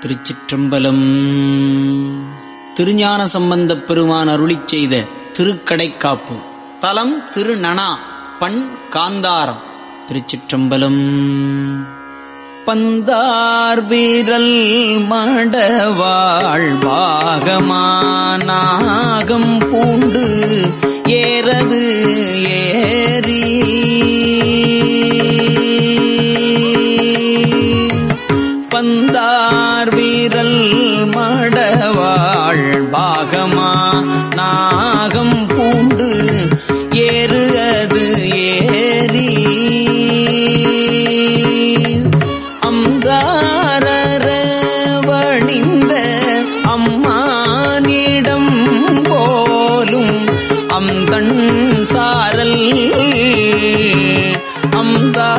திருச்சிற்றம்பலம். திருஞான சம்பந்தப் பெருமான் அருளிச் செய்த திருக்கடைக்காப்பு. தலம் திருநனா பண் காந்தாரம். திருச்சிற்றம்பலம். பந்தார் வீரல் மடவாழ் பாகமானாகம் பூண்டு ஏறது ஏறி சாரல் அம்தா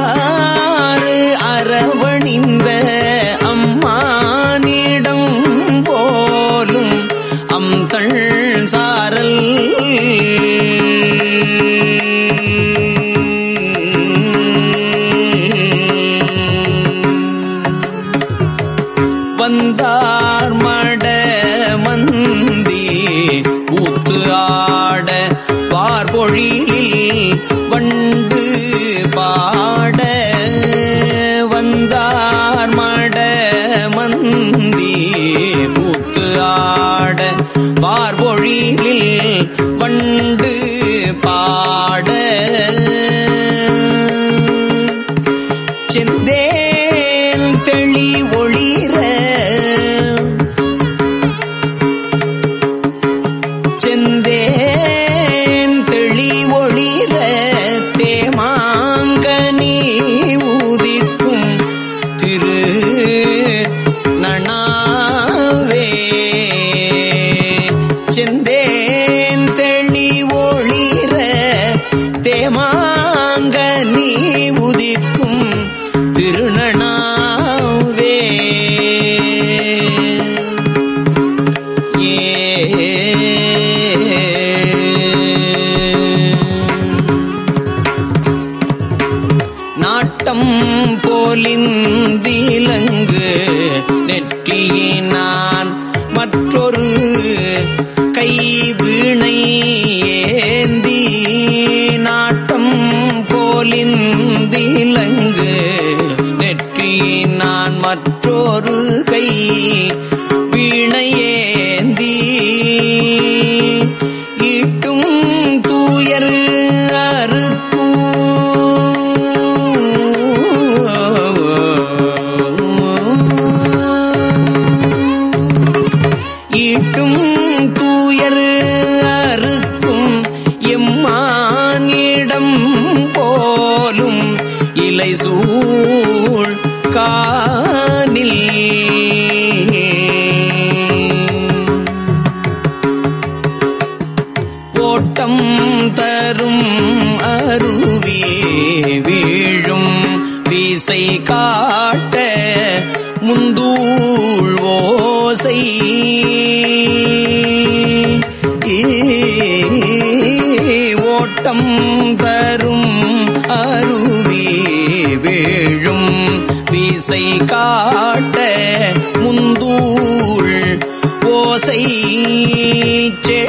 மற்றொரு கை வீணையேந்தி. இட்டும் தூயர் அறுக்கும் ஈட்டும் தூயர் அறுக்கும் எம்மானிடம் போலும் இலை சூழ் கா முந்தூள் ஓசை. ஓட்டம் தரும் அருவி வேழும். வீசை காட்ட முந்தூள் ஓசை. செ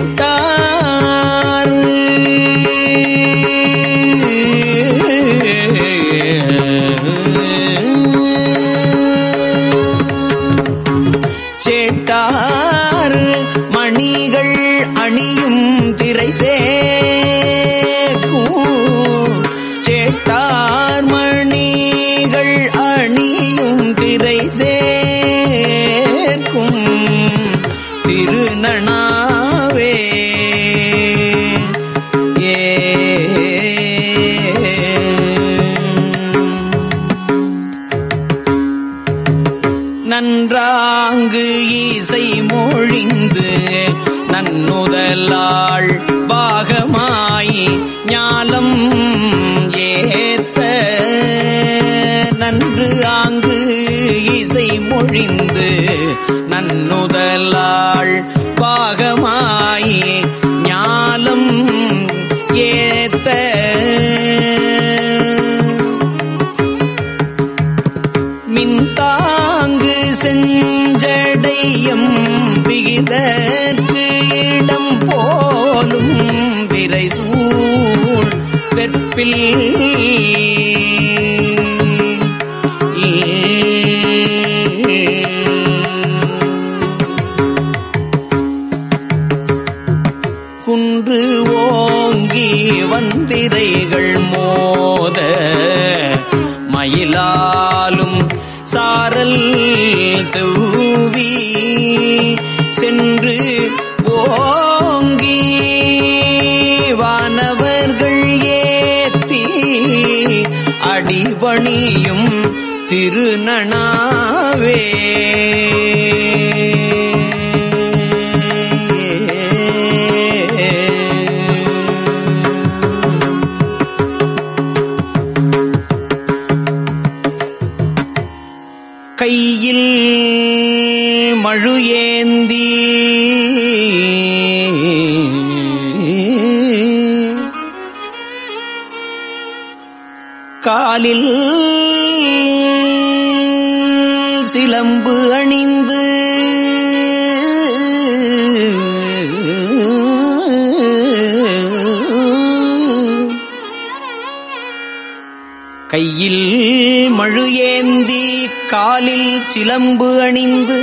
அணிகள் அணியும் திரை நன்றாங்கு இசை மொழிந்து நன்னுதலாள் பாகமாய் ஞாலம் ஏத்த நன்று ஆங்கு இசை மொழிந்து நன்னுதலாள் பாகமாய் ஞாலம் ஏத்த இதற்கு இடம் போலும் விரை சூழ் வெற்பில். குன்று ஓங்கி வந்திரைகள் மோத மயிலாலும் சாரல் செவ்வி திருநணாவே கையில் மழு ஏந்தி காலில் சிலம்பு அணிந்து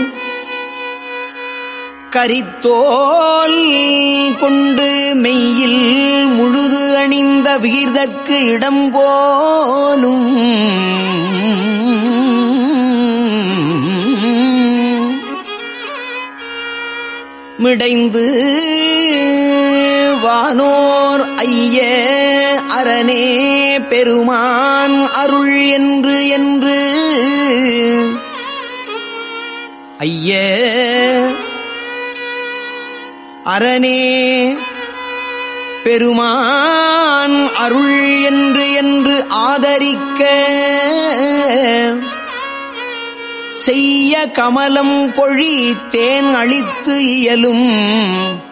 கரித்தோல் கொண்டு மெய்யில் முழுது அணிந்த வீர்தற்கு இடம் போலும் மிடைந்து வானோர் ஐய அரணே பெருமான் அருள் என்று என்று. ஐய அரணே பெருமான் அருள் என்று என்று ஆதரிக்க. செய்ய கமலம் பொழி தேன் அளித்து இயலும்.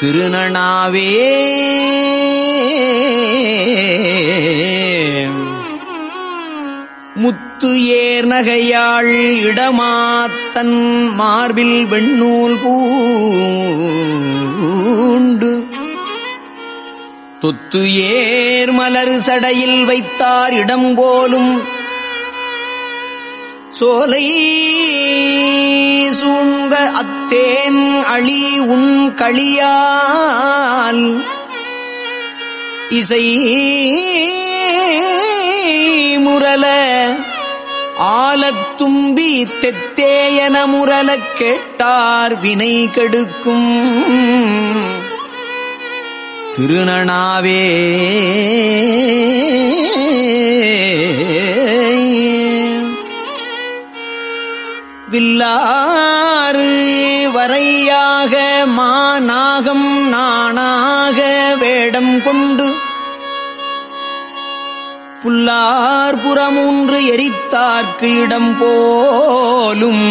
திருநணாவே முத்து ஏர் நகையாள் இடமாத்தன் மார்பில் வெண்ணூல் பூண்டு. தொத்து ஏர் மலர் சடையில் வைத்தார் இடம் போலும் சோலை சூங்க அத்தேன் அழி உன் களியால். இசை முரல ஆலத்தும்பி தெத்தேயன முரல கேட்டார் வினை கெடுக்கும். திருநனாவே உள்ளாறு வரையாக மாநாகம் நானாக வேடம் கொண்டு புல்லார் புறமூன்று எரித்தார்க்கு இடம் போலும்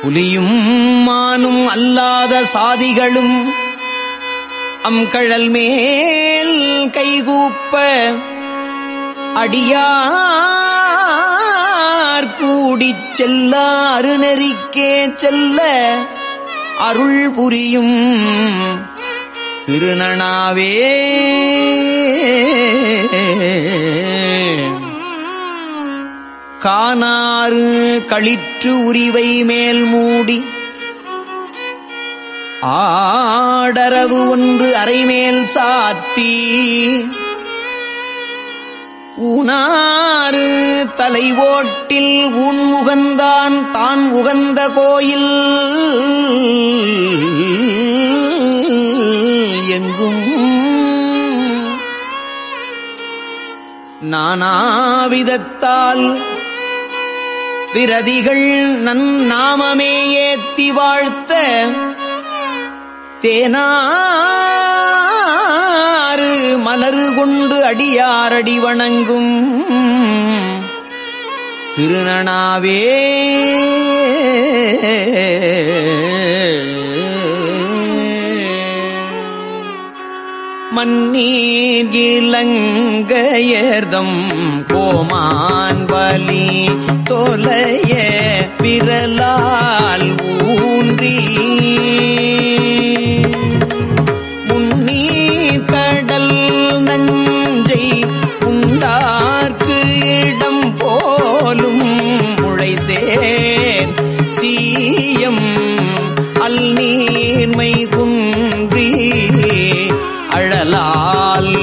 புலியும் மானும் அல்லாத சாதிகளும் அம்கழல் மேல் கைகூப்ப அடியார் கூடிச் செல்ல அருநெறிக்கே செல்ல அருள் புரியும் திருநணாவே கானாறு களிற்று உரிவை மேல் மூடி ஆடரவு ஒன்று அரைமேல் சாத்தி உனாறு தலை ஓட்டில் உன் உகந்தான் தான் உகந்த கோயில். எங்கும் நானாவிதத்தால் பிரதிகள் நன்னாமமே ஏத்தி வாழ்த்த தேனா மலரு கொண்டு அடியாரடி வணங்கும். திருநனாவே. மன்னீர்கிலங்கையர்தம் கோமான் வலி தொலைய விரலால் ஊன்றி. அழலால்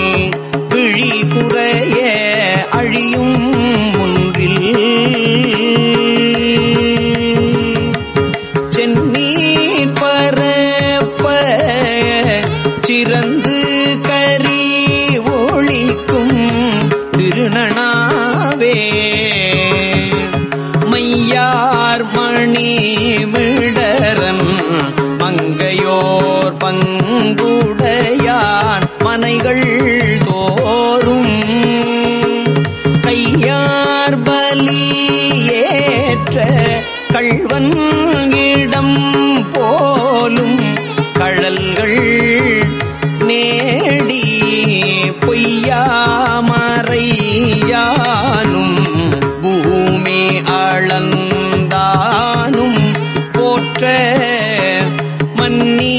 பிழி புறைய அழியும். போற்ற மன்னி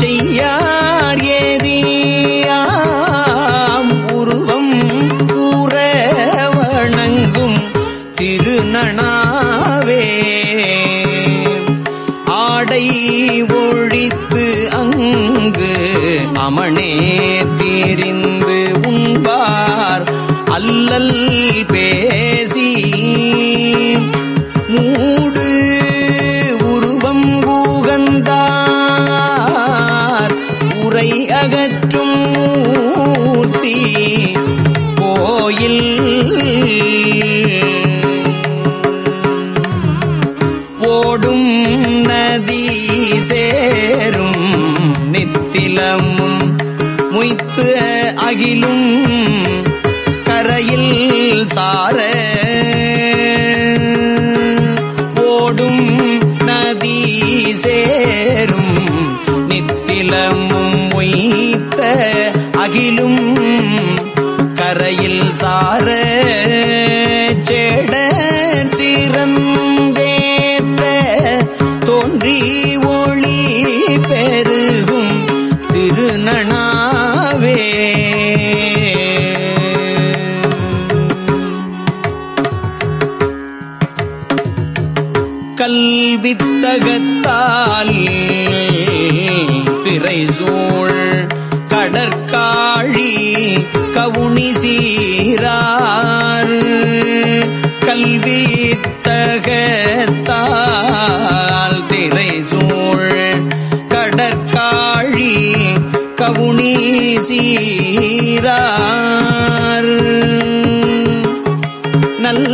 செய்யார் எரியாம் உருவம் கூற வணங்கும் திருநனாவே ஆடை ஒழித்து அங்கு அமனே தீரிந்து உண்பார் அல்லல் பே சார. ஓடும் நதி சேரும் நித்திலமும் மொய்த்த அகிலும் கரையில் சார. செட சிறந்தேத்த தோன்றி ஒளி பெருகும் திருநணாவே. வாழி கவுனி சீரார். நல்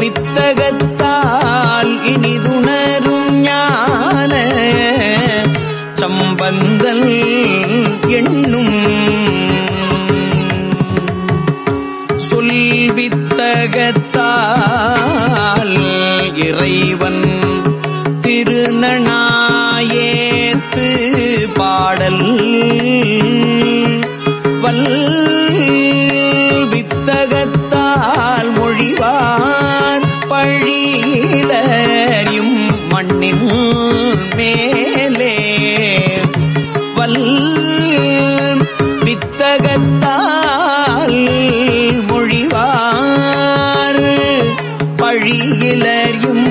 வித்தகத்தால் மண்ணின் மேலே வல் வித்தகத்தால் மொழிவார் பழியிலும்